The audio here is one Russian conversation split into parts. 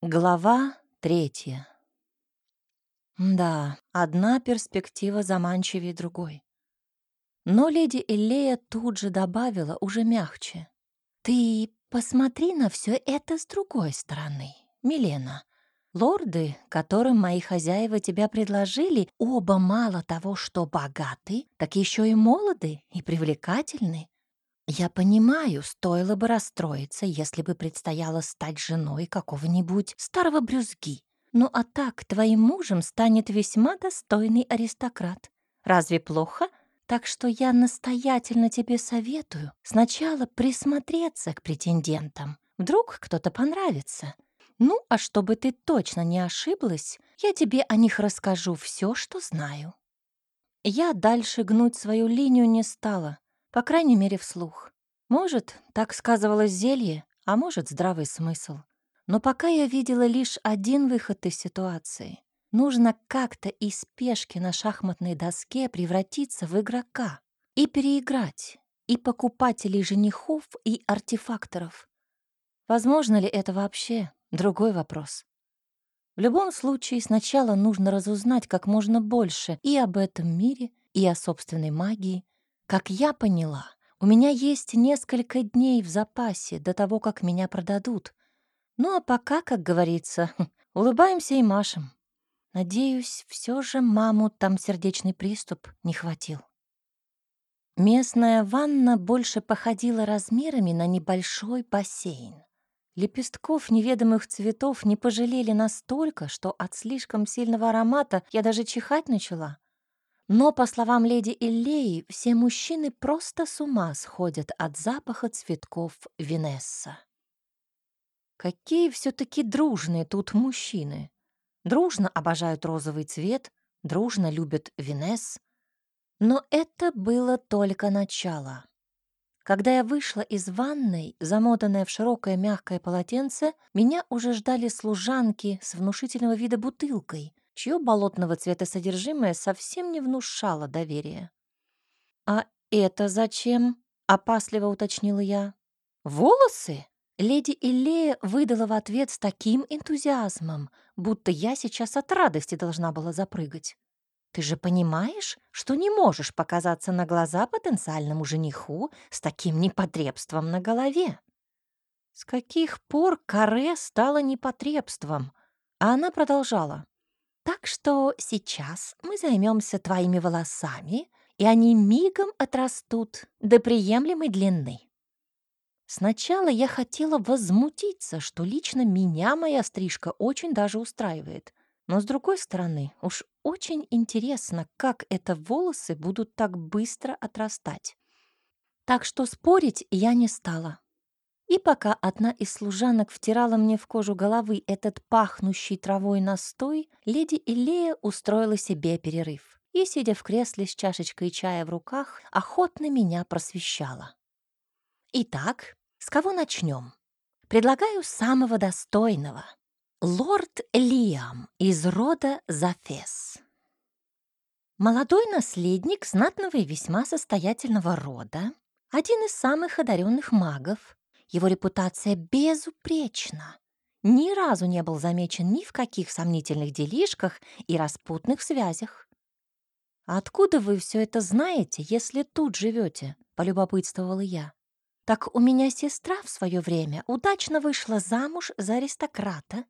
Глава третья. Да, одна перспектива заманчивее другой. Но леди Элея тут же добавила уже мягче. «Ты посмотри на все это с другой стороны, Милена. Лорды, которым мои хозяева тебя предложили, оба мало того, что богаты, так еще и молоды и привлекательны. Я понимаю, стоило бы расстроиться, если бы предстояло стать женой какого-нибудь старого брюзги. Ну а так твоим мужем станет весьма достойный аристократ. Разве плохо? Так что я настоятельно тебе советую сначала присмотреться к претендентам. Вдруг кто-то понравится. Ну, а чтобы ты точно не ошиблась, я тебе о них расскажу все, что знаю. Я дальше гнуть свою линию не стала, по крайней мере, вслух. Может, так сказывалось зелье, а может, здравый смысл. Но пока я видела лишь один выход из ситуации. Нужно как-то из пешки на шахматной доске превратиться в игрока и переиграть и покупателей женихов, и артефакторов. Возможно ли это вообще? Другой вопрос. В любом случае, сначала нужно разузнать как можно больше и об этом мире, и о собственной магии, как я поняла, у меня есть несколько дней в запасе до того, как меня продадут. Ну а пока, как говорится, улыбаемся и машем. Надеюсь, все же маму там сердечный приступ не хватил. Местная ванна больше походила размерами на небольшой бассейн. Лепестков неведомых цветов не пожалели настолько, что от слишком сильного аромата я даже чихать начала. Но, по словам леди Иллеи, все мужчины просто с ума сходят от запаха цветков Винесса. Какие все-таки дружные тут мужчины. Дружно обожают розовый цвет, дружно любят Винесс. Но это было только начало. Когда я вышла из ванной, замотанная в широкое мягкое полотенце, меня уже ждали служанки с внушительного вида бутылкой, чье болотного цвета содержимое совсем не внушало доверия. «А это зачем?» — опасливо уточнила я. «Волосы?» Леди Иллея выдала в ответ с таким энтузиазмом, будто я сейчас от радости должна была запрыгать. «Ты же понимаешь, что не можешь показаться на глаза потенциальному жениху с таким непотребством на голове?» С каких пор каре стало непотребством? А она продолжала. Так что сейчас мы займемся твоими волосами, и они мигом отрастут до приемлемой длины. Сначала я хотела возмутиться, что лично меня моя стрижка очень даже устраивает. Но, с другой стороны, уж очень интересно, как это волосы будут так быстро отрастать. Так что спорить я не стала. И пока одна из служанок втирала мне в кожу головы этот пахнущий травой настой, леди Илея устроила себе перерыв и, сидя в кресле с чашечкой чая в руках, охотно меня просвещала. «Итак, с кого начнем? Предлагаю самого достойного. Лорд Лиам из рода Зафес. Молодой наследник знатного и весьма состоятельного рода, один из самых одаренных магов, его репутация безупречна. Ни разу не был замечен ни в каких сомнительных делишках и распутных связях. «Откуда вы все это знаете, если тут живете?» — полюбопытствовала я. «Так у меня сестра в свое время удачно вышла замуж за аристократа.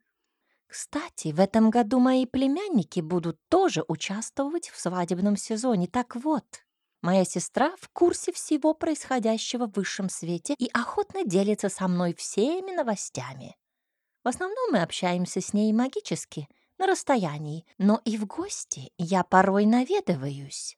Кстати, в этом году мои племянники будут тоже участвовать в свадебном сезоне. Так вот, Моя сестра в курсе всего происходящего в высшем свете и охотно делится со мной всеми новостями. В основном мы общаемся с ней магически, на расстоянии, но и в гости я порой наведываюсь.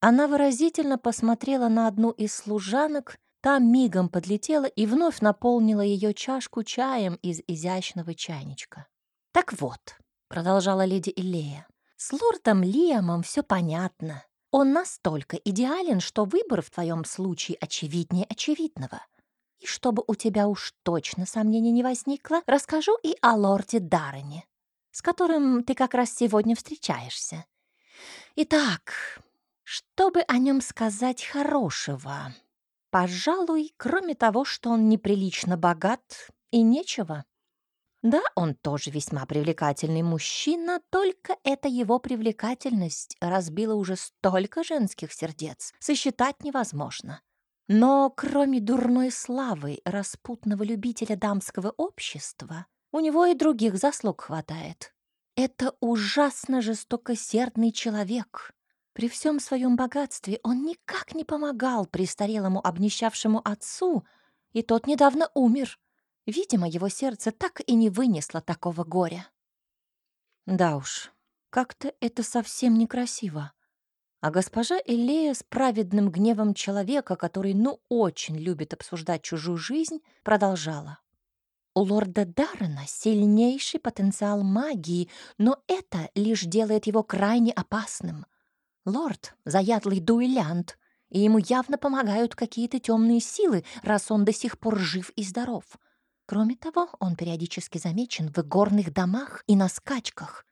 Она выразительно посмотрела на одну из служанок, та мигом подлетела и вновь наполнила ее чашку чаем из изящного чайничка. «Так вот», — продолжала леди Илея, — «с лордом Лиамом все понятно. Он настолько идеален, что выбор в твоем случае очевиднее очевидного. И чтобы у тебя уж точно сомнений не возникло, расскажу и о лорде Даррене, с которым ты как раз сегодня встречаешься. Итак, чтобы о нем сказать хорошего? Пожалуй, кроме того, что он неприлично богат и нечего. Да, он тоже весьма привлекательный мужчина, только эта его привлекательность разбила уже столько женских сердец, сосчитать невозможно. Но кроме дурной славы распутного любителя дамского общества, у него и других заслуг хватает. Это ужасно жестокосердный человек. При всем своем богатстве он никак не помогал престарелому обнищавшему отцу, и тот недавно умер. Видимо, его сердце так и не вынесло такого горя. Да уж, как-то это совсем некрасиво. А госпожа Элея с праведным гневом человека, который ну очень любит обсуждать чужую жизнь, продолжала. У лорда Даррена сильнейший потенциал магии, но это лишь делает его крайне опасным. Лорд — заядлый дуэлянт, и ему явно помогают какие-то темные силы, раз он до сих пор жив и здоров. Кроме того, он периодически замечен в горных домах и на скачках.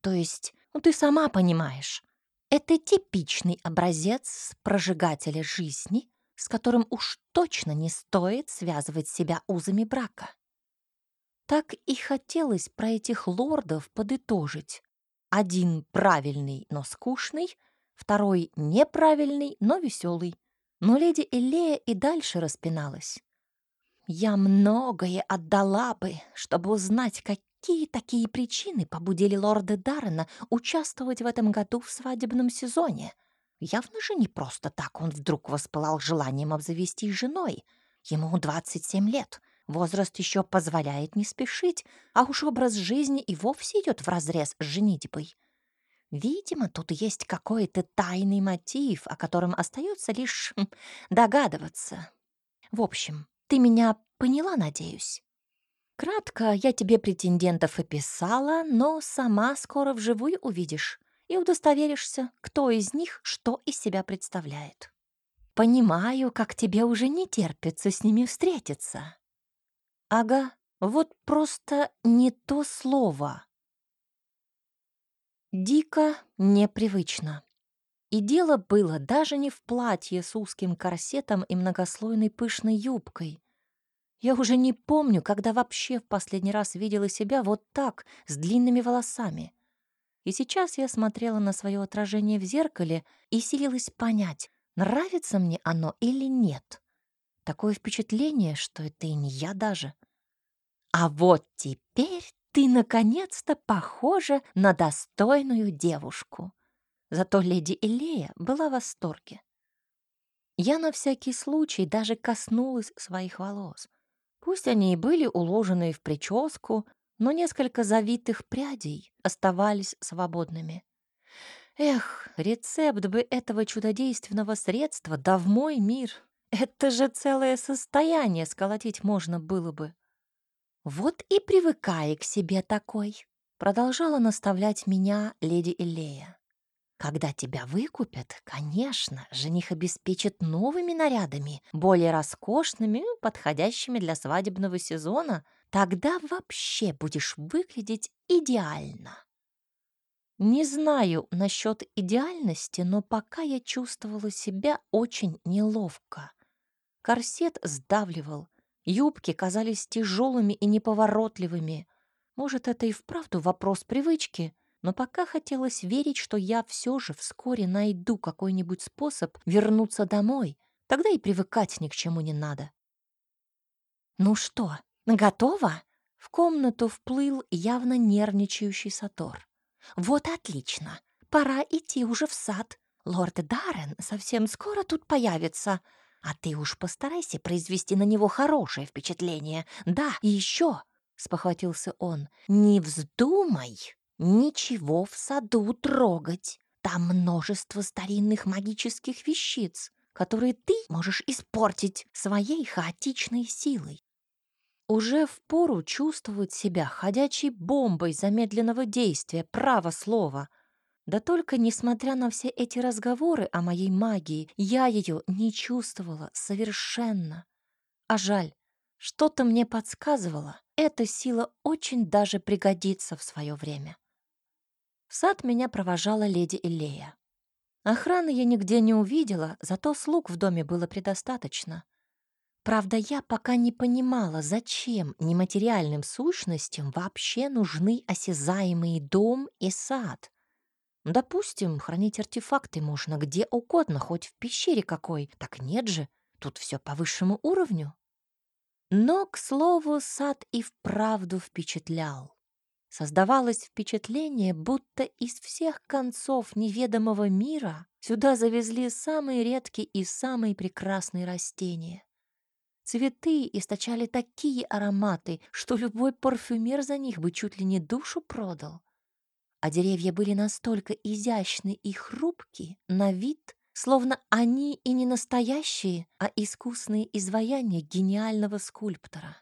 То есть, ну ты сама понимаешь, это типичный образец прожигателя жизни, с которым уж точно не стоит связывать себя узами брака. Так и хотелось про этих лордов подытожить. Один правильный, но скучный, второй неправильный, но веселый. Но леди Элея и дальше распиналась. Я многое отдала бы, чтобы узнать, какие такие причины побудили лорда Даррена участвовать в этом году в свадебном сезоне. Явно же не просто так он вдруг воспылал желанием обзавестись женой. Ему 27 лет — Возраст еще позволяет не спешить, а уж образ жизни и вовсе идет вразрез с женитьбой. Видимо, тут есть какой-то тайный мотив, о котором остается лишь хм, догадываться. В общем, ты меня поняла, надеюсь? Кратко я тебе претендентов описала, но сама скоро вживую увидишь и удостоверишься, кто из них что из себя представляет. Понимаю, как тебе уже не терпится с ними встретиться. Ага, вот просто не то слово. Дико непривычно. И дело было даже не в платье с узким корсетом и многослойной пышной юбкой. Я уже не помню, когда вообще в последний раз видела себя вот так, с длинными волосами. И сейчас я смотрела на свое отражение в зеркале и силилась понять, нравится мне оно или нет. Такое впечатление, что это и не я даже. А вот теперь ты наконец-то похожа на достойную девушку. Зато леди Элея была в восторге. Я на всякий случай даже коснулась своих волос. Пусть они и были уложены в прическу, но несколько завитых прядей оставались свободными. Эх, рецепт бы этого чудодейственного средства да в мой мир. Это же целое состояние сколотить можно было бы. Вот и привыкай к себе такой, продолжала наставлять меня леди Элея. Когда тебя выкупят, конечно, жених обеспечит новыми нарядами, более роскошными, подходящими для свадебного сезона. Тогда вообще будешь выглядеть идеально. Не знаю насчет идеальности, но пока я чувствовала себя очень неловко. Корсет сдавливал, Юбки казались тяжелыми и неповоротливыми. Может, это и вправду вопрос привычки, но пока хотелось верить, что я все же вскоре найду какой-нибудь способ вернуться домой. Тогда и привыкать ни к чему не надо. «Ну что, готово?» В комнату вплыл явно нервничающий Сатор. «Вот отлично. Пора идти уже в сад. Лорд Даррен совсем скоро тут появится. А ты уж постарайся произвести на него хорошее впечатление. Да, и еще, — спохватился он, — не вздумай ничего в саду трогать. Там множество старинных магических вещиц, которые ты можешь испортить своей хаотичной силой. Уже впору чувствовать себя ходячей бомбой замедленного действия, право слова — да только, несмотря на все эти разговоры о моей магии, я ее не чувствовала совершенно. А жаль, что-то мне подсказывало, эта сила очень даже пригодится в свое время. В сад меня провожала леди Элея. Охраны я нигде не увидела, зато слуг в доме было предостаточно. Правда, я пока не понимала, зачем нематериальным сущностям вообще нужны осязаемый дом и сад. Допустим, хранить артефакты можно где угодно, хоть в пещере какой. Так нет же, тут все по высшему уровню. Но, к слову, сад и вправду впечатлял. Создавалось впечатление, будто из всех концов неведомого мира сюда завезли самые редкие и самые прекрасные растения. Цветы источали такие ароматы, что любой парфюмер за них бы чуть ли не душу продал. А деревья были настолько изящны и хрупки на вид, словно они и не настоящие, а искусные изваяния гениального скульптора.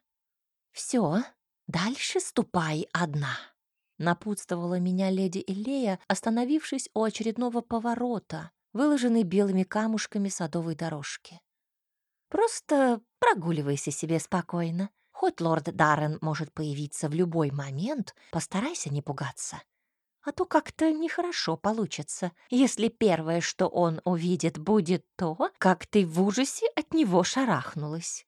«Все, дальше ступай одна», — напутствовала меня леди Илея, остановившись у очередного поворота, выложенной белыми камушками садовой дорожки. «Просто прогуливайся себе спокойно. Хоть лорд Даррен может появиться в любой момент, постарайся не пугаться. А то как-то нехорошо получится, если первое, что он увидит, будет то, как ты в ужасе от него шарахнулась.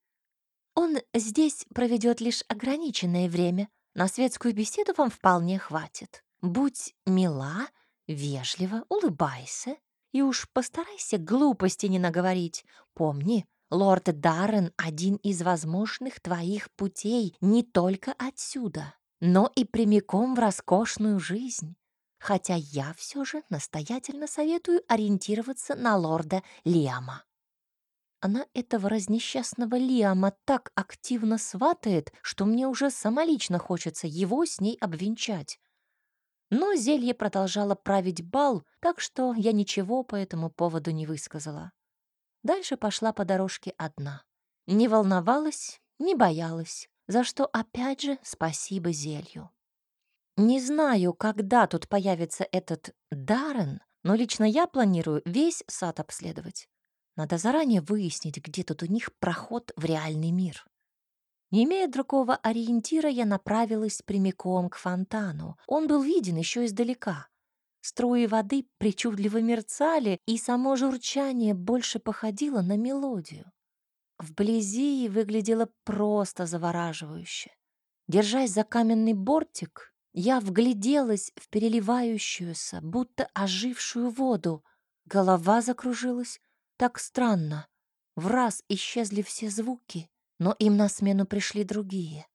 Он здесь проведет лишь ограниченное время. На светскую беседу вам вполне хватит. Будь мила, вежлива, улыбайся. И уж постарайся глупости не наговорить. Помни, лорд Даррен — один из возможных твоих путей не только отсюда, но и прямиком в роскошную жизнь хотя я все же настоятельно советую ориентироваться на лорда Лиама. Она этого разнесчастного Лиама так активно сватает, что мне уже самолично хочется его с ней обвенчать. Но зелье продолжало править бал, так что я ничего по этому поводу не высказала. Дальше пошла по дорожке одна. Не волновалась, не боялась, за что опять же спасибо зелью. Не знаю, когда тут появится этот Даррен, но лично я планирую весь сад обследовать. Надо заранее выяснить, где тут у них проход в реальный мир. Не имея другого ориентира, я направилась прямиком к фонтану. Он был виден еще издалека. Струи воды причудливо мерцали, и само журчание больше походило на мелодию. Вблизи выглядело просто завораживающе. Держась за каменный бортик, я вгляделась в переливающуюся, будто ожившую воду. Голова закружилась. Так странно. В раз исчезли все звуки, но им на смену пришли другие.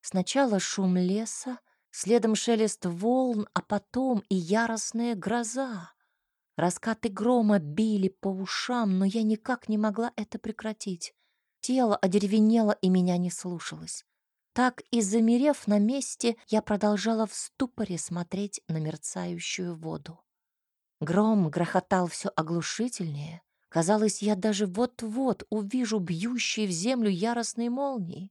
Сначала шум леса, следом шелест волн, а потом и яростная гроза. Раскаты грома били по ушам, но я никак не могла это прекратить. Тело одеревенело и меня не слушалось. Так и замерев на месте, я продолжала в ступоре смотреть на мерцающую воду. Гром грохотал все оглушительнее. Казалось, я даже вот-вот увижу бьющие в землю яростные молнии.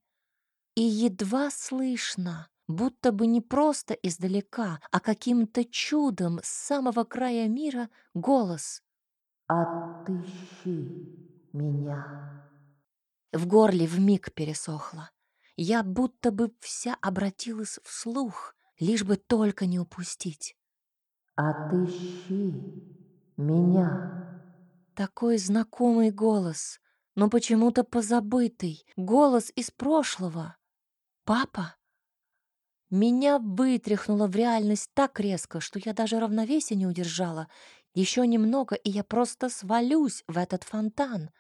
И едва слышно, будто бы не просто издалека, а каким-то чудом с самого края мира голос «Отыщи меня». В горле вмиг пересохло. Я будто бы вся обратилась вслух, лишь бы только не упустить. «Отыщи меня». Такой знакомый голос, но почему-то позабытый. Голос из прошлого. «Папа?» Меня вытряхнуло в реальность так резко, что я даже равновесие не удержала. Еще немного, и я просто свалюсь в этот фонтан.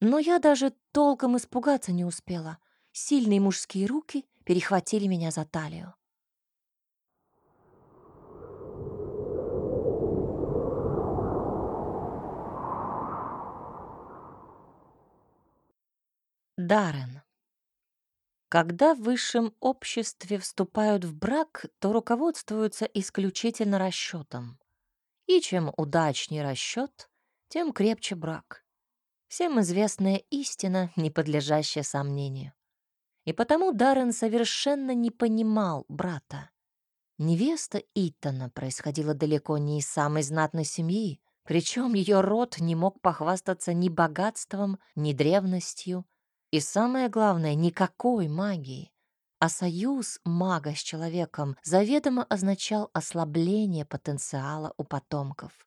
Но я даже толком испугаться не успела. Сильные мужские руки перехватили меня за талию. Даррен. Когда в высшем обществе вступают в брак, то руководствуются исключительно расчетом. И чем удачнее расчет, тем крепче брак. Всем известная истина, не подлежащая сомнению. И потому Даррен совершенно не понимал брата. Невеста Итана происходила далеко не из самой знатной семьи, причем ее род не мог похвастаться ни богатством, ни древностью, и самое главное, никакой магией. А союз мага с человеком заведомо означал ослабление потенциала у потомков.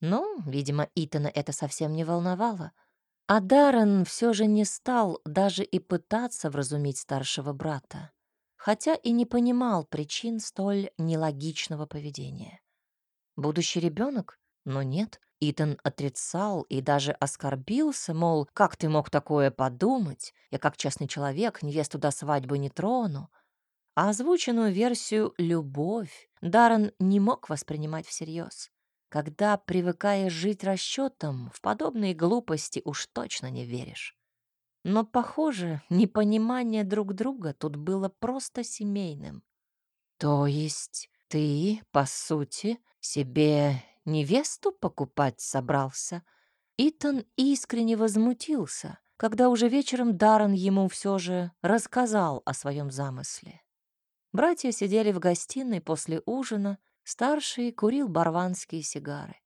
Но, видимо, Итана это совсем не волновало — А Даррен все же не стал даже и пытаться вразумить старшего брата, хотя и не понимал причин столь нелогичного поведения. Будущий ребенок? Но нет, Итан отрицал и даже оскорбился, мол, как ты мог такое подумать? Я как частный человек невесту до свадьбы не трону. А озвученную версию «любовь» Даррен не мог воспринимать всерьез. Когда привыкаешь жить расчетом, в подобные глупости уж точно не веришь. Но, похоже, непонимание друг друга тут было просто семейным. То есть ты, по сути, себе невесту покупать собрался? Итан искренне возмутился, когда уже вечером Даррен ему все же рассказал о своем замысле. Братья сидели в гостиной после ужина, старший курил барванские сигары.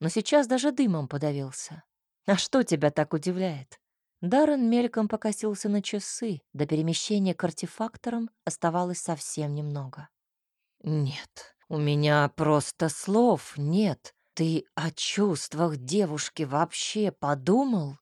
Но сейчас даже дымом подавился. А что тебя так удивляет? Даррен мельком покосился на часы, до перемещения к артефакторам оставалось совсем немного. «Нет, у меня просто слов нет. Ты о чувствах девушки вообще подумал?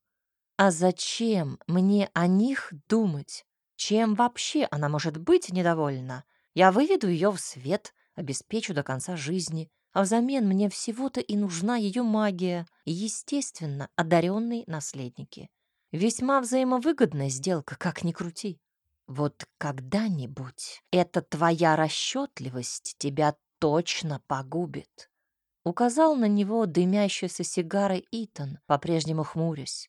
А зачем мне о них думать? Чем вообще она может быть недовольна? Я выведу ее в свет, обеспечу до конца жизни, а взамен мне всего-то и нужна ее магия и, естественно, одаренные наследники. Весьма взаимовыгодная сделка, как ни крути. Вот когда-нибудь эта твоя расчетливость тебя точно погубит. Указал на него дымящийся сигарой Итан, по-прежнему хмурясь.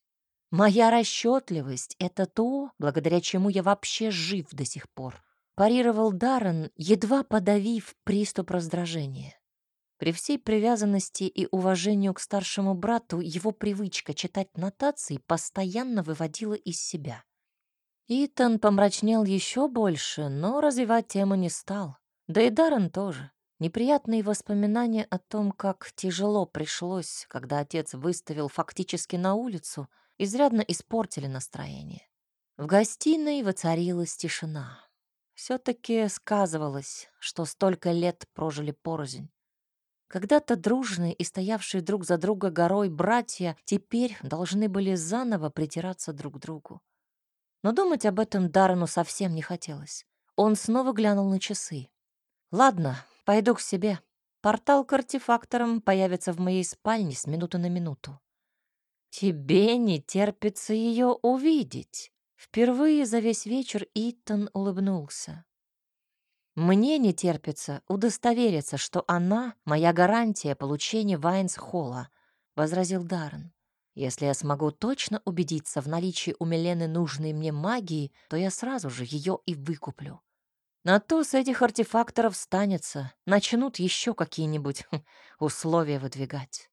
Моя расчетливость — это то, благодаря чему я вообще жив до сих пор. Парировал Даррен, едва подавив приступ раздражения. При всей привязанности и уважению к старшему брату его привычка читать нотации постоянно выводила из себя. Итан помрачнел еще больше, но развивать тему не стал. Да и Даррен тоже. Неприятные воспоминания о том, как тяжело пришлось, когда отец выставил фактически на улицу, изрядно испортили настроение. В гостиной воцарилась тишина. Все-таки сказывалось, что столько лет прожили порознь. Когда-то дружные и стоявшие друг за друга горой братья теперь должны были заново притираться друг к другу. Но думать об этом Даррену совсем не хотелось. Он снова глянул на часы. «Ладно, Пойду к себе. Портал к артефакторам появится в моей спальне с минуты на минуту. Тебе не терпится ее увидеть. Впервые за весь вечер Итан улыбнулся. Мне не терпится удостовериться, что она — моя гарантия получения Вайнс-Холла, — возразил Даррен. Если я смогу точно убедиться в наличии у Милены нужной мне магии, то я сразу же ее и выкуплю. На то с этих артефакторов станется, начнут еще какие-нибудь хм, условия выдвигать.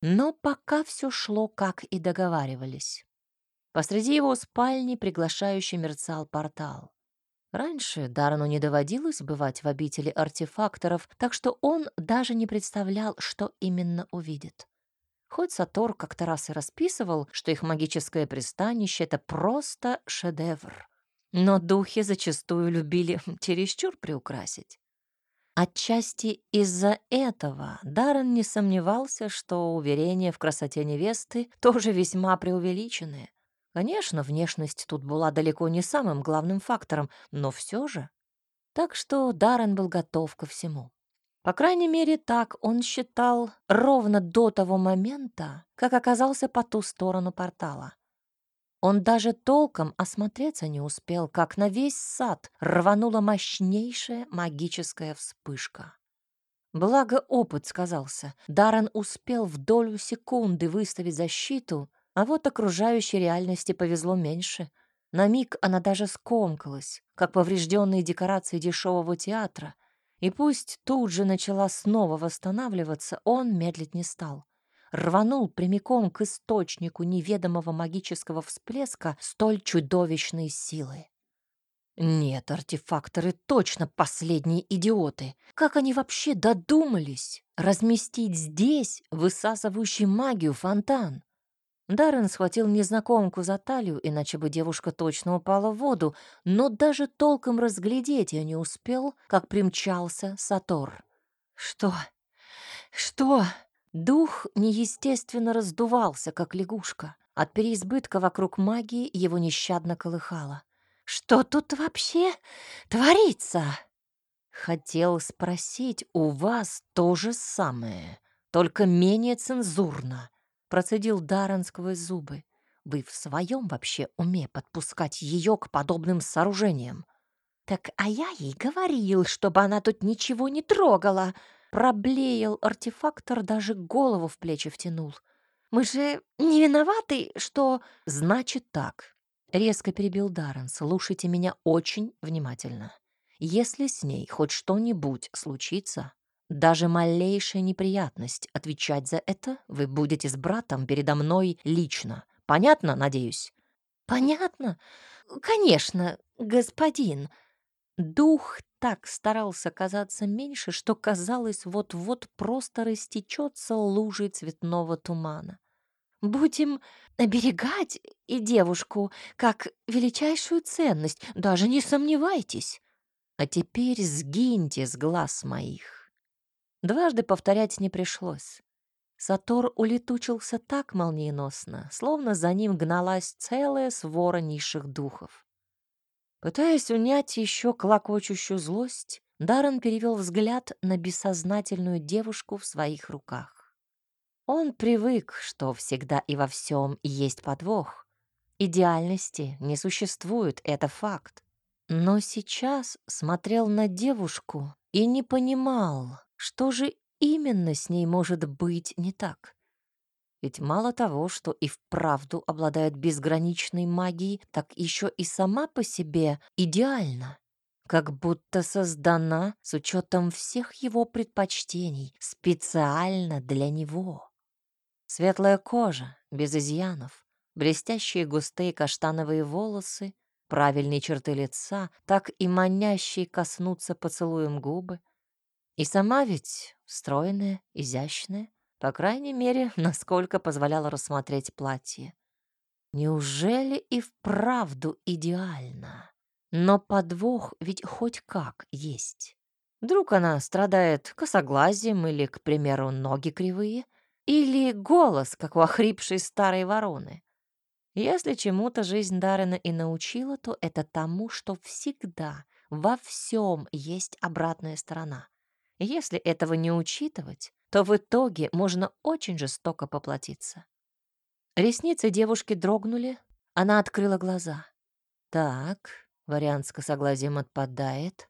Но пока все шло, как и договаривались. Посреди его спальни приглашающий мерцал портал. Раньше Дарну не доводилось бывать в обители артефакторов, так что он даже не представлял, что именно увидит. Хоть Сатор как-то раз и расписывал, что их магическое пристанище — это просто шедевр. Но духи зачастую любили чересчур приукрасить. Отчасти из-за этого Даррен не сомневался, что уверения в красоте невесты тоже весьма преувеличенные. Конечно, внешность тут была далеко не самым главным фактором, но все же. Так что Даррен был готов ко всему. По крайней мере, так он считал ровно до того момента, как оказался по ту сторону портала. Он даже толком осмотреться не успел, как на весь сад рванула мощнейшая магическая вспышка. Благо опыт сказался. Даррен успел в долю секунды выставить защиту, а вот окружающей реальности повезло меньше. На миг она даже скомкалась, как поврежденные декорации дешевого театра, и пусть тут же начала снова восстанавливаться, он медлить не стал рванул прямиком к источнику неведомого магического всплеска столь чудовищной силы. Нет, артефакторы точно последние идиоты. Как они вообще додумались разместить здесь высасывающий магию фонтан? Даррен схватил незнакомку за талию, иначе бы девушка точно упала в воду, но даже толком разглядеть я не успел, как примчался Сатор. «Что? Что?» Дух неестественно раздувался, как лягушка. От переизбытка вокруг магии его нещадно колыхало. «Что тут вообще творится?» Хотел спросить, у вас то же самое, только менее цензурно, процедил Даррен сквозь зубы. Вы в своем вообще уме подпускать ее к подобным сооружениям? Так а я ей говорил, чтобы она тут ничего не трогала. Проблеял артефактор, даже голову в плечи втянул. Мы же не виноваты, что... Значит так. Резко перебил Даррен. Слушайте меня очень внимательно. Если с ней хоть что-нибудь случится, даже малейшая неприятность, отвечать за это вы будете с братом передо мной лично. Понятно, надеюсь? Понятно. Конечно, господин. Дух так старался казаться меньше, что казалось, вот-вот просто растечется лужей цветного тумана. Будем оберегать и девушку как величайшую ценность, даже не сомневайтесь. А теперь сгиньте с глаз моих. Дважды повторять не пришлось. Сатор улетучился так молниеносно, словно за ним гналась целая свора низших духов. Пытаясь унять еще клокочущую злость, Даррен перевел взгляд на бессознательную девушку в своих руках. Он привык, что всегда и во всем есть подвох. Идеальности не существует, это факт. Но сейчас смотрел на девушку и не понимал, что же именно с ней может быть не так. Ведь мало того, что и вправду обладает безграничной магией, так еще и сама по себе идеальна, как будто создана с учетом всех его предпочтений специально для него. Светлая кожа, без изъянов, блестящие густые каштановые волосы, правильные черты лица, так и манящие коснуться поцелуем губы. И сама ведь стройная, изящная, по крайней мере, насколько позволяло рассмотреть платье. Неужели и вправду идеально? Но подвох ведь хоть как есть. Вдруг она страдает косоглазием или, к примеру, ноги кривые, или голос, как у охрипшей старой вороны. Если чему-то жизнь Даррена и научила, то это тому, что всегда, во всем есть обратная сторона. Если этого не учитывать, то в итоге можно очень жестоко поплатиться. Ресницы девушки дрогнули, она открыла глаза. «Так, вариант с косоглазием отпадает».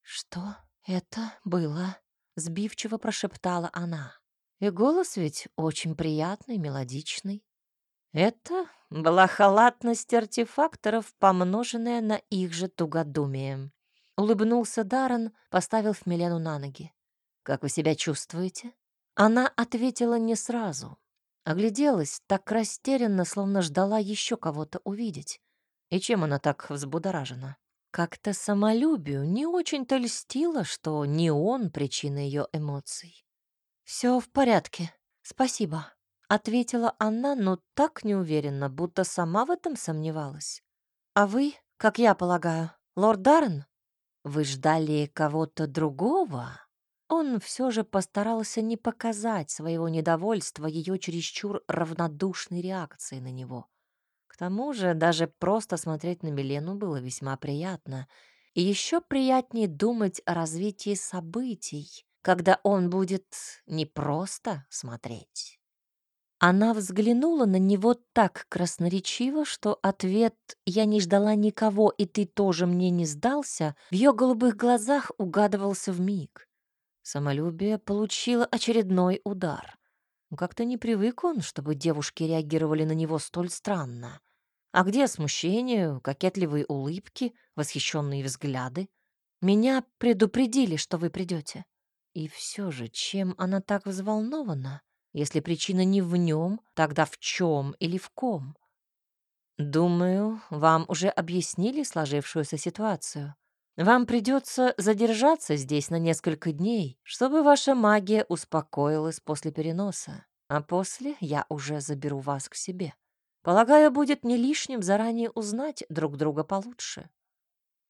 «Что это было?» — сбивчиво прошептала она. И голос ведь очень приятный, мелодичный. Это была халатность артефакторов, помноженная на их же тугодумие. Улыбнулся Даррен, поставив Милену на ноги. «Как вы себя чувствуете?» Она ответила не сразу. Огляделась так растерянно, словно ждала еще кого-то увидеть. И чем она так взбудоражена? Как-то самолюбию не очень-то льстило, что не он причина ее эмоций. Все в порядке, спасибо», Ответила она, но так неуверенно, будто сама в этом сомневалась. «А вы, как я полагаю, лорд Даррен? Вы ждали кого-то другого?» Он все же постарался не показать своего недовольства ее чересчур равнодушной реакции на него. К тому же даже просто смотреть на Милену было весьма приятно. И еще приятнее думать о развитии событий, когда он будет не просто смотреть. Она взглянула на него так красноречиво, что ответ «я не ждала никого, и ты тоже мне не сдался» в ее голубых глазах угадывался в миг. Самолюбие получило очередной удар. Как-то не привык он, чтобы девушки реагировали на него столь странно. А где смущение, кокетливые улыбки, восхищенные взгляды? Меня предупредили, что вы придете. И все же, чем она так взволнована? Если причина не в нем, тогда в чем или в ком? Думаю, вам уже объяснили сложившуюся ситуацию. Вам придется задержаться здесь на несколько дней, чтобы ваша магия успокоилась после переноса, а после я уже заберу вас к себе. Полагаю, будет не лишним заранее узнать друг друга получше.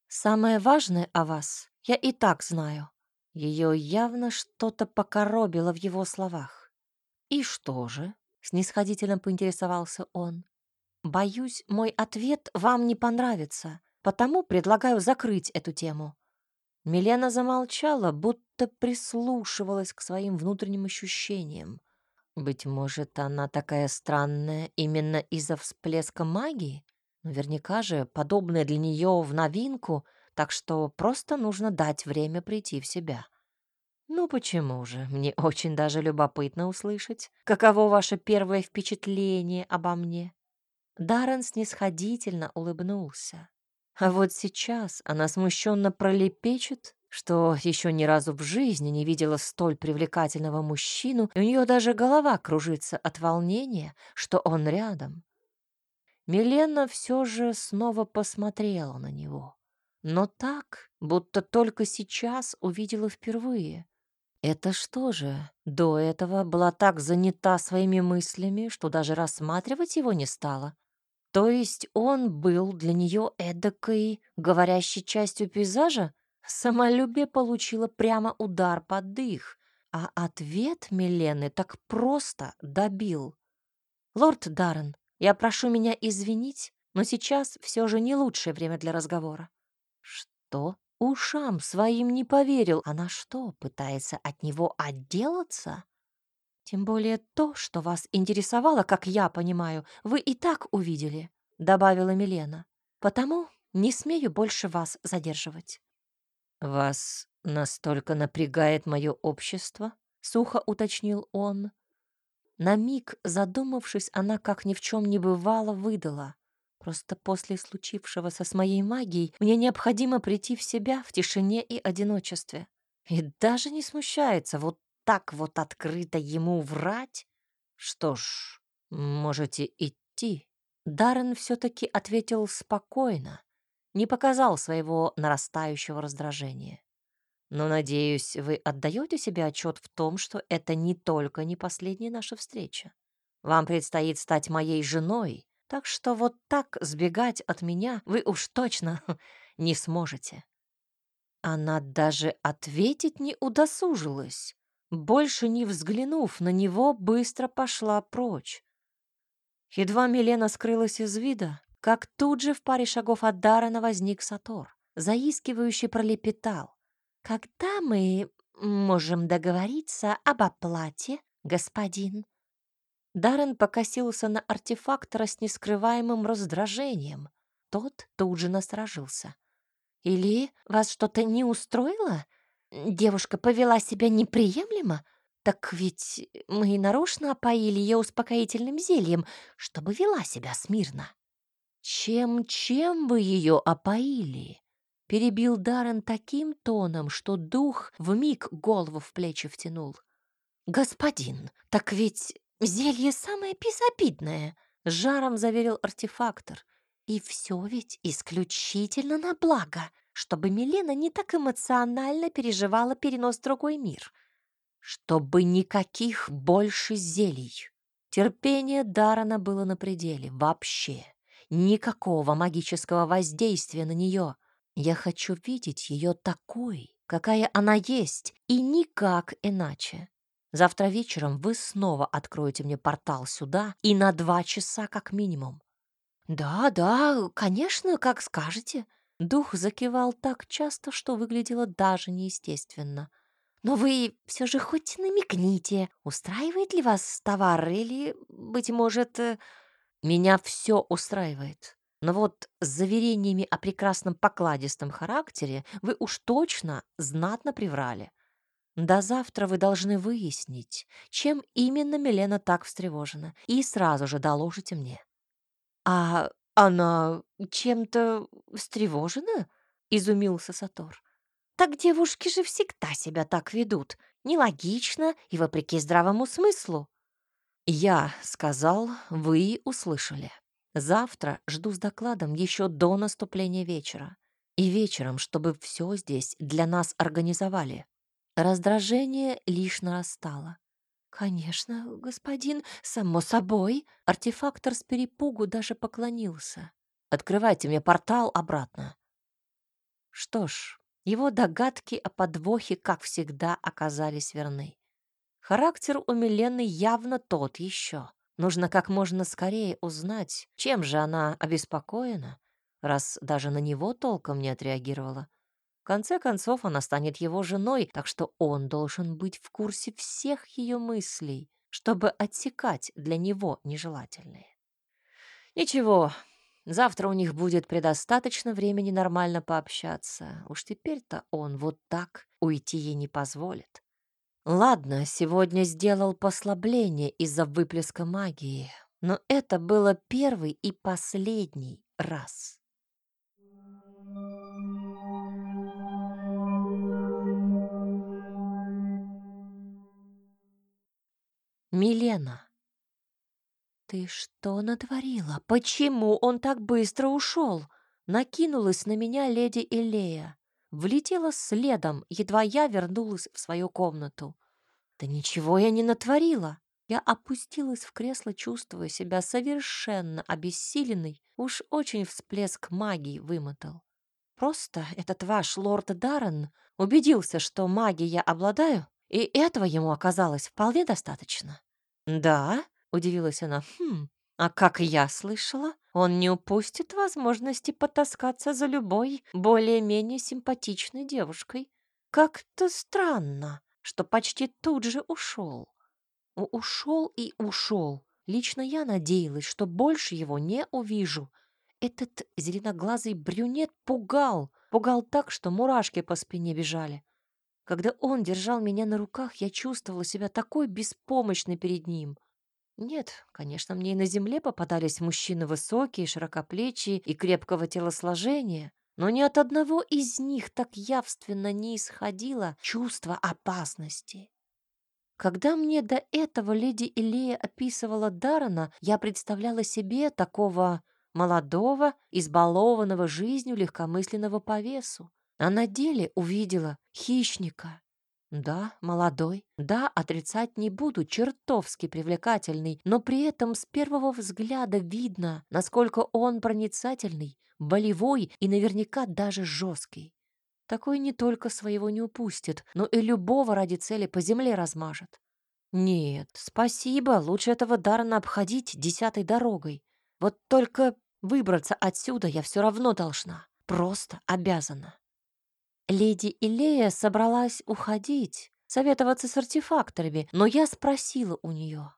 Самое важное о вас я и так знаю. Ее явно что-то покоробило в его словах. «И что же?» — снисходительно поинтересовался он. Боюсь, мой ответ вам не понравится, потому предлагаю закрыть эту тему. Милена замолчала, будто прислушивалась к своим внутренним ощущениям. Быть может, она такая странная именно из-за всплеска магии? Наверняка же подобное для нее в новинку, так что просто нужно дать время прийти в себя. Ну почему же? Мне очень даже любопытно услышать, каково ваше первое впечатление обо мне. Даррен снисходительно улыбнулся. А вот сейчас она смущенно пролепечет, что еще ни разу в жизни не видела столь привлекательного мужчину, и у нее даже голова кружится от волнения, что он рядом. Милена все же снова посмотрела на него, но так, будто только сейчас увидела впервые. Это что же, до этого была так занята своими мыслями, что даже рассматривать его не стала? То есть он был для нее эдакой говорящей частью пейзажа? Самолюбие получило прямо удар под дых, а ответ Милены так просто добил. «Лорд Даррен, я прошу меня извинить, но сейчас все же не лучшее время для разговора. Что? Ушам своим не поверил. Она что, пытается от него отделаться? Тем более то, что вас интересовало, как я понимаю, вы и так увидели, добавила Милена. Потому не смею больше вас задерживать. Вас настолько напрягает мое общество? Сухо уточнил он. На миг, задумавшись, она, как ни в чем не бывало, выдала. Просто после случившегося с моей магией мне необходимо прийти в себя в тишине и одиночестве. И даже не смущается вот так вот открыто ему врать. Что ж, можете идти. Даррен все-таки ответил спокойно, не показал своего нарастающего раздражения. Но, надеюсь, вы отдаете себе отчет в том, что это не только не последняя наша встреча. Вам предстоит стать моей женой, так что вот так сбегать от меня вы уж точно не сможете. Она даже ответить не удосужилась. Больше не взглянув на него, быстро пошла прочь. Едва Милена скрылась из вида, как тут же в паре шагов от Дарана возник Сатор, заискивающий пролепетал. Когда мы можем договориться об оплате, господин? Даррен покосился на артефактора с нескрываемым раздражением. Тот тут же насторожился. «Или вас что-то не устроило? Девушка повела себя неприемлемо? Так ведь мы нарочно опоили ее успокоительным зельем, чтобы вела себя смирно». «Чем-чем вы ее опоили?» перебил Даррен таким тоном, что дух вмиг голову в плечи втянул. «Господин, так ведь зелье самое безобидное!» — жаром заверил артефактор. «И все ведь исключительно на благо, чтобы Милена не так эмоционально переживала перенос в другой мир. Чтобы никаких больше зелий!» Терпение Дарана было на пределе вообще. Никакого магического воздействия на нее. Я хочу видеть ее такой, какая она есть, и никак иначе. Завтра вечером вы снова откроете мне портал сюда и на два часа как минимум. Да, да, конечно, как скажете. Дух закивал так часто, что выглядело даже неестественно. Но вы все же хоть намекните, устраивает ли вас товар или, быть может, э, меня все устраивает. Но вот с заверениями о прекрасном покладистом характере вы уж точно знатно приврали. До завтра вы должны выяснить, чем именно Милена так встревожена, и сразу же доложите мне. А она чем-то встревожена? Изумился Сатор. Так девушки же всегда себя так ведут, нелогично и вопреки здравому смыслу. Я сказал, вы услышали. Завтра жду с докладом еще до наступления вечера. И вечером, чтобы все здесь для нас организовали. Раздражение лишь нарастало. «Конечно, господин, само собой». Артефактор с перепугу даже поклонился. «Открывайте мне портал обратно». Что ж, его догадки о подвохе, как всегда, оказались верны. Характер у Милены явно тот еще. Нужно как можно скорее узнать, чем же она обеспокоена, раз даже на него толком не отреагировала. В конце концов, она станет его женой, так что он должен быть в курсе всех ее мыслей, чтобы отсекать для него нежелательные. Ничего, завтра у них будет предостаточно времени нормально пообщаться. Уж теперь-то он вот так уйти ей не позволит. Ладно, сегодня сделал послабление из-за выплеска магии, но это было первый и последний раз. Милена. «Ты что натворила? Почему он так быстро ушел?» Накинулась на меня леди Элея. Влетела следом, едва я вернулась в свою комнату. «Да ничего я не натворила!» Я опустилась в кресло, чувствуя себя совершенно обессиленной. Уж очень всплеск магии вымотал. Просто этот ваш лорд Даррен убедился, что магией я обладаю, и этого ему оказалось вполне достаточно. «Да?» — удивилась она. «Хм, а как я слышала, он не упустит возможности потаскаться за любой более-менее симпатичной девушкой. Как-то странно, что почти тут же ушел. Ушел и ушел. Лично я надеялась, что больше его не увижу. Этот зеленоглазый брюнет пугал, пугал так, что мурашки по спине бежали. Когда он держал меня на руках, я чувствовала себя такой беспомощной перед ним. Нет, конечно, мне и на земле попадались мужчины высокие, широкоплечие и крепкого телосложения, но ни от одного из них так явственно не исходило чувство опасности. Когда мне до этого леди Илея описывала Дарана, я представляла себе такого молодого, избалованного жизнью легкомысленного повесу а на деле увидела хищника. Да, молодой, да, отрицать не буду, чертовски привлекательный, но при этом с первого взгляда видно, насколько он проницательный, болевой и наверняка даже жесткий. Такой не только своего не упустит, но и любого ради цели по земле размажет. Нет, спасибо, лучше этого Дарна обходить десятой дорогой. Вот только выбраться отсюда я все равно должна, просто обязана. Леди Илея собралась уходить, советоваться с артефакторами, но я спросила у нее.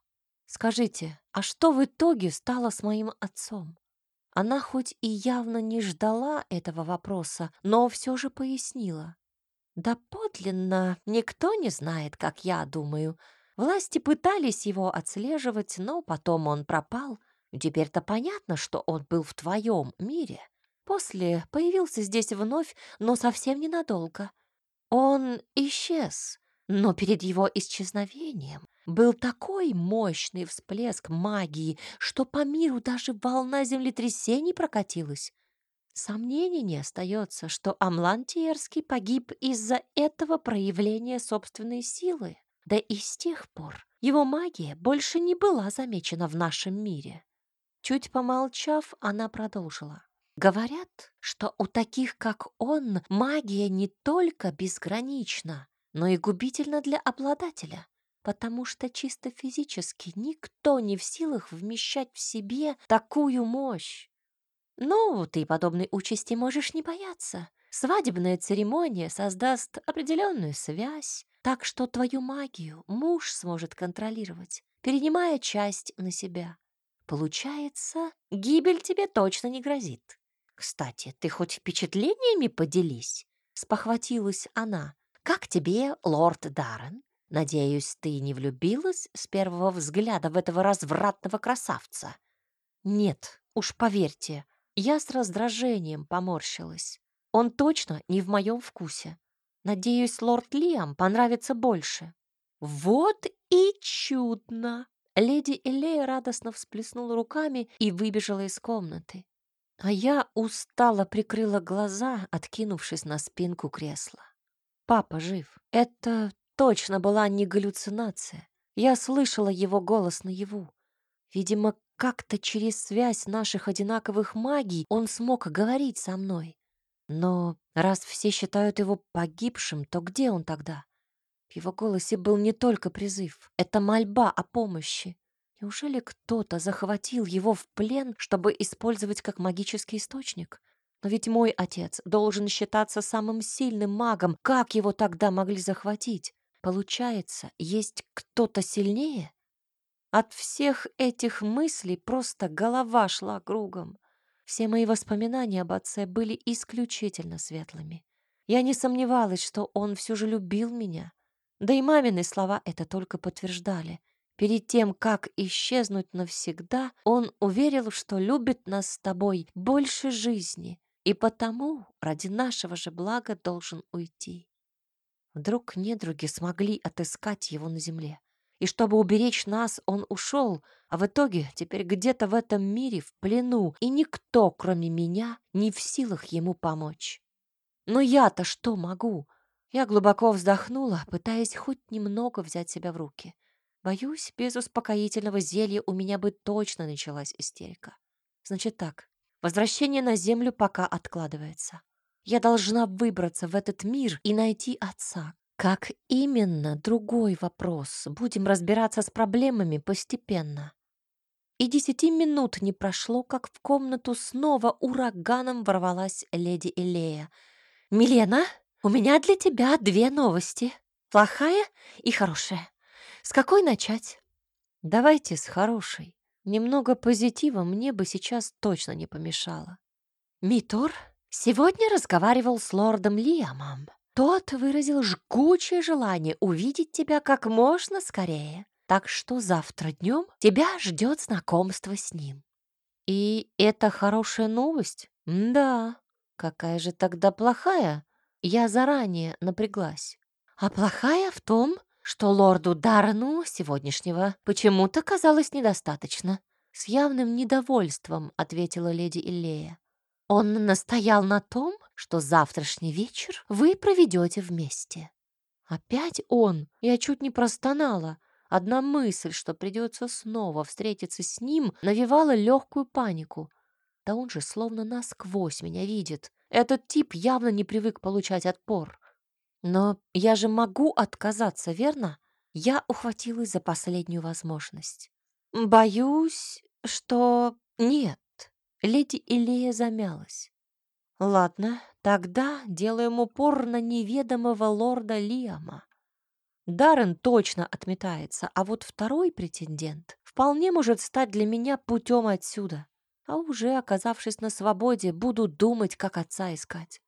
«Скажите, а что в итоге стало с моим отцом?» Она хоть и явно не ждала этого вопроса, но все же пояснила. «Да подлинно никто не знает, как я думаю. Власти пытались его отслеживать, но потом он пропал. Теперь-то понятно, что он был в твоем мире. После появился здесь вновь, но совсем ненадолго. Он исчез, но перед его исчезновением был такой мощный всплеск магии, что по миру даже волна землетрясений прокатилась. Сомнений не остается, что Амлан Тиерский погиб из-за этого проявления собственной силы. Да и с тех пор его магия больше не была замечена в нашем мире. Чуть помолчав, она продолжила. Говорят, что у таких, как он, магия не только безгранична, но и губительна для обладателя, потому что чисто физически никто не в силах вмещать в себе такую мощь. Ну, ты подобной участи можешь не бояться. Свадебная церемония создаст определенную связь, так что твою магию муж сможет контролировать, перенимая часть на себя. Получается, гибель тебе точно не грозит. «Кстати, ты хоть впечатлениями поделись?» — спохватилась она. «Как тебе, лорд Даррен? Надеюсь, ты не влюбилась с первого взгляда в этого развратного красавца?» «Нет, уж поверьте, я с раздражением поморщилась. Он точно не в моем вкусе. Надеюсь, лорд Лиам понравится больше». «Вот и чудно!» Леди Элея радостно всплеснула руками и выбежала из комнаты. А я устало прикрыла глаза, откинувшись на спинку кресла. Папа жив. Это точно была не галлюцинация. Я слышала его голос наяву. Видимо, как-то через связь наших одинаковых магий он смог говорить со мной. Но раз все считают его погибшим, то где он тогда? В его голосе был не только призыв, это мольба о помощи. Неужели кто-то захватил его в плен, чтобы использовать как магический источник? Но ведь мой отец должен считаться самым сильным магом. Как его тогда могли захватить? Получается, есть кто-то сильнее? От всех этих мыслей просто голова шла кругом. Все мои воспоминания об отце были исключительно светлыми. Я не сомневалась, что он все же любил меня. Да и мамины слова это только подтверждали. Перед тем, как исчезнуть навсегда, он уверил, что любит нас с тобой больше жизни, и потому ради нашего же блага должен уйти. Вдруг недруги смогли отыскать его на земле. И чтобы уберечь нас, он ушел, а в итоге теперь где-то в этом мире в плену, и никто, кроме меня, не в силах ему помочь. Но я-то что могу? Я глубоко вздохнула, пытаясь хоть немного взять себя в руки. Боюсь, без успокоительного зелья у меня бы точно началась истерика. Значит так, возвращение на землю пока откладывается. Я должна выбраться в этот мир и найти отца. Как именно, другой вопрос. Будем разбираться с проблемами постепенно. И десяти минут не прошло, как в комнату снова ураганом ворвалась леди Элея. «Милена, у меня для тебя две новости. Плохая и хорошая. С какой начать?» «Давайте с хорошей. Немного позитива мне бы сейчас точно не помешало». «Митор сегодня разговаривал с лордом Лиамом. Тот выразил жгучее желание увидеть тебя как можно скорее, так что завтра днем тебя ждет знакомство с ним. И это хорошая новость? Да. Какая же тогда плохая? Я заранее напряглась. А плохая в том, что лорду Дарну сегодняшнего почему-то казалось недостаточно. С явным недовольством ответила леди Иллея. Он настоял на том, что завтрашний вечер вы проведете вместе. Опять он? Я чуть не простонала. Одна мысль, что придется снова встретиться с ним, навевала легкую панику. Да он же словно насквозь меня видит. Этот тип явно не привык получать отпор. Но я же могу отказаться, верно? Я ухватилась за последнюю возможность. Боюсь, что нет. Леди Илия замялась. Ладно, тогда делаем упор на неведомого лорда Лиама. Даррен точно отметается, а вот второй претендент вполне может стать для меня путем отсюда. А уже оказавшись на свободе, буду думать, как отца искать.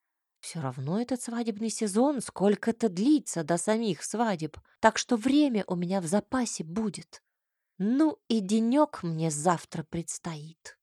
Все равно этот свадебный сезон сколько-то длится до самих свадеб, так что время у меня в запасе будет. Ну и денек мне завтра предстоит.